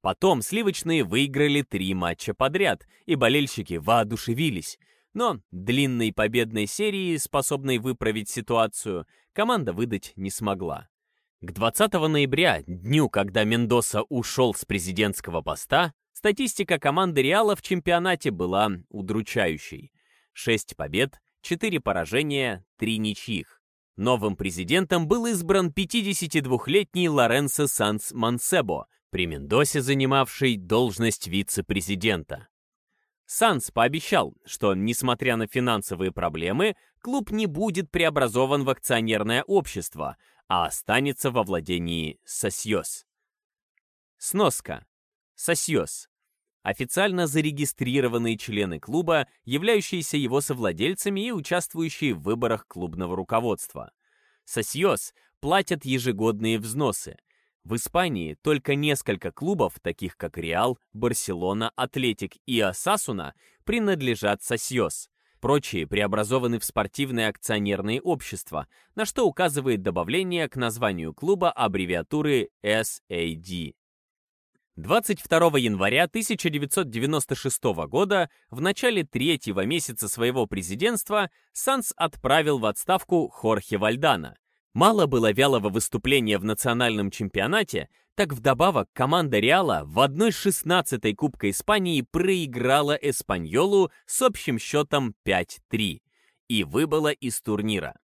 Потом сливочные выиграли три матча подряд, и болельщики воодушевились – но длинной победной серии, способной выправить ситуацию, команда выдать не смогла. К 20 ноября, дню, когда Мендоса ушел с президентского поста, статистика команды Реала в чемпионате была удручающей. 6 побед, 4 поражения, 3 ничьих. Новым президентом был избран 52-летний Лоренцо Санс Мансебо, при Мендосе занимавший должность вице-президента. Санс пообещал, что, несмотря на финансовые проблемы, клуб не будет преобразован в акционерное общество, а останется во владении Сосьос. Сноска. Сосьос. Официально зарегистрированные члены клуба, являющиеся его совладельцами и участвующие в выборах клубного руководства. Сосьос платят ежегодные взносы. В Испании только несколько клубов, таких как Реал, Барселона, Атлетик и Осасуна, принадлежат Сосьос. Прочие преобразованы в спортивные акционерные общества, на что указывает добавление к названию клуба аббревиатуры SAD. 22 января 1996 года, в начале третьего месяца своего президентства, Санс отправил в отставку Хорхе Вальдана. Мало было вялого выступления в национальном чемпионате, так вдобавок команда Реала в 1-16 Кубка Испании проиграла Эспаньолу с общим счетом 5-3 и выбыла из турнира.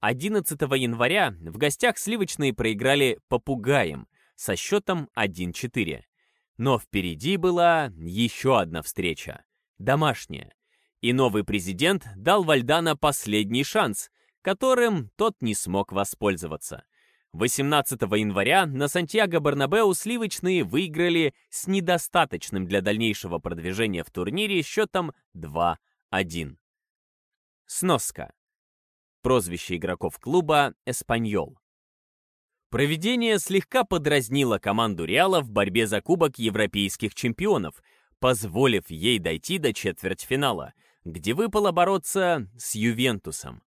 11 января в гостях сливочные проиграли «Попугаем», со счетом 1-4. Но впереди была еще одна встреча, домашняя. И новый президент дал Вальдана последний шанс, которым тот не смог воспользоваться. 18 января на Сантьяго-Барнабеу сливочные выиграли с недостаточным для дальнейшего продвижения в турнире счетом 2-1. Сноска. Прозвище игроков клуба «Эспаньол». Проведение слегка подразнило команду Реала в борьбе за Кубок Европейских чемпионов, позволив ей дойти до четвертьфинала, где выпало бороться с Ювентусом.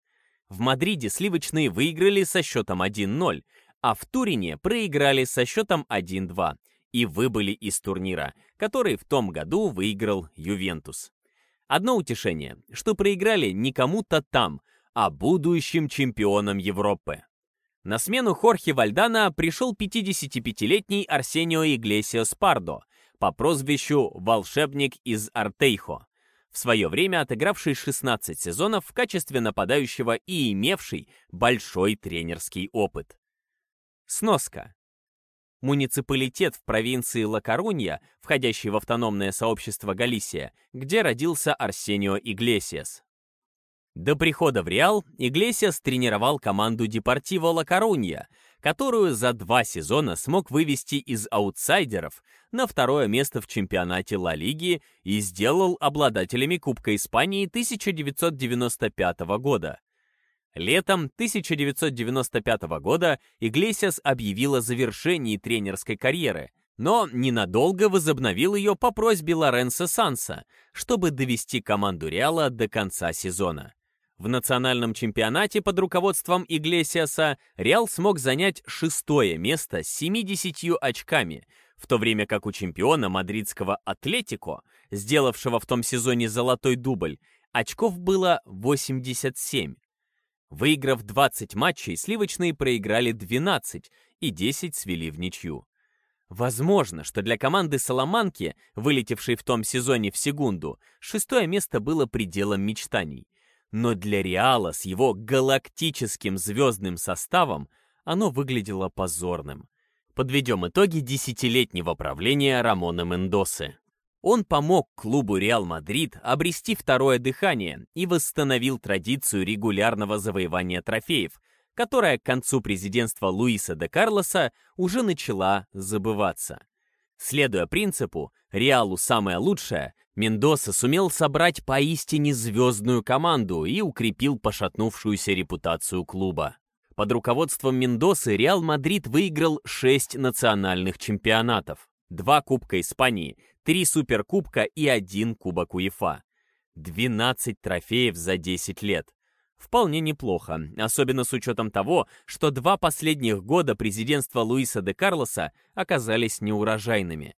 В Мадриде сливочные выиграли со счетом 1-0, а в Турине проиграли со счетом 1-2 и выбыли из турнира, который в том году выиграл Ювентус. Одно утешение, что проиграли не кому-то там, а будущим чемпионам Европы. На смену Хорхе Вальдана пришел 55-летний Арсенио Иглесиос Пардо по прозвищу «Волшебник из Артейхо», свое время отыгравший 16 сезонов в качестве нападающего и имевший большой тренерский опыт. Сноска. Муниципалитет в провинции Ла-Корунья, входящий в автономное сообщество Галисия, где родился Арсенио Иглесиас. До прихода в Реал Иглесиас тренировал команду Депортиво Ла Корунья, которую за два сезона смог вывести из аутсайдеров на второе место в чемпионате Ла Лиги и сделал обладателями Кубка Испании 1995 года. Летом 1995 года Иглесиас объявил о завершении тренерской карьеры, но ненадолго возобновил ее по просьбе Лоренса Санса, чтобы довести команду Реала до конца сезона. В национальном чемпионате под руководством Иглесиаса Реал смог занять шестое место с 70 очками, в то время как у чемпиона мадридского Атлетико, сделавшего в том сезоне золотой дубль, очков было 87. Выиграв 20 матчей, сливочные проиграли 12 и 10 свели в ничью. Возможно, что для команды Соломанки, вылетевшей в том сезоне в секунду, шестое место было пределом мечтаний но для Реала с его галактическим звездным составом оно выглядело позорным. Подведем итоги десятилетнего правления Рамона Мендосы. Он помог клубу Реал Мадрид обрести второе дыхание и восстановил традицию регулярного завоевания трофеев, которая к концу президентства Луиса де Карлоса уже начала забываться. Следуя принципу «Реалу самое лучшее», Мендоса сумел собрать поистине звездную команду и укрепил пошатнувшуюся репутацию клуба. Под руководством Мендосы Реал Мадрид выиграл 6 национальных чемпионатов, 2 Кубка Испании, 3 Суперкубка и 1 Кубок УЕФА. 12 трофеев за 10 лет. Вполне неплохо, особенно с учетом того, что два последних года президентства Луиса де Карлоса оказались неурожайными.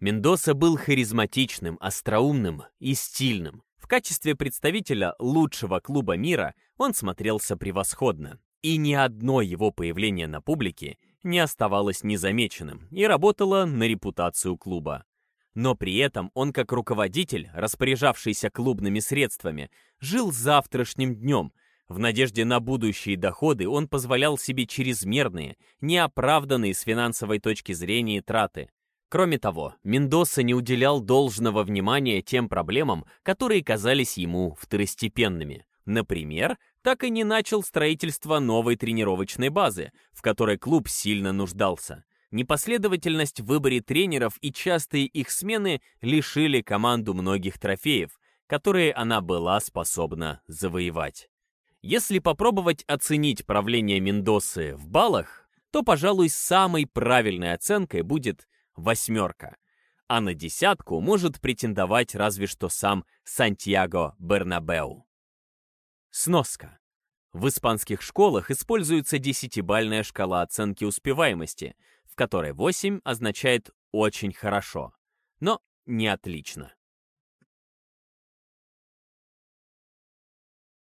Мендоса был харизматичным, остроумным и стильным. В качестве представителя лучшего клуба мира он смотрелся превосходно. И ни одно его появление на публике не оставалось незамеченным и работало на репутацию клуба. Но при этом он, как руководитель, распоряжавшийся клубными средствами, жил завтрашним днем, в надежде на будущие доходы он позволял себе чрезмерные, неоправданные с финансовой точки зрения траты. Кроме того, Мендоса не уделял должного внимания тем проблемам, которые казались ему второстепенными. Например, так и не начал строительство новой тренировочной базы, в которой клуб сильно нуждался. Непоследовательность в выборе тренеров и частые их смены лишили команду многих трофеев, которые она была способна завоевать. Если попробовать оценить правление Мендосы в баллах, то, пожалуй, самой правильной оценкой будет восьмерка, а на десятку может претендовать разве что сам Сантьяго Бернабеу. Сноска. В испанских школах используется десятибальная шкала оценки успеваемости, в которой 8 означает «очень хорошо», но не отлично.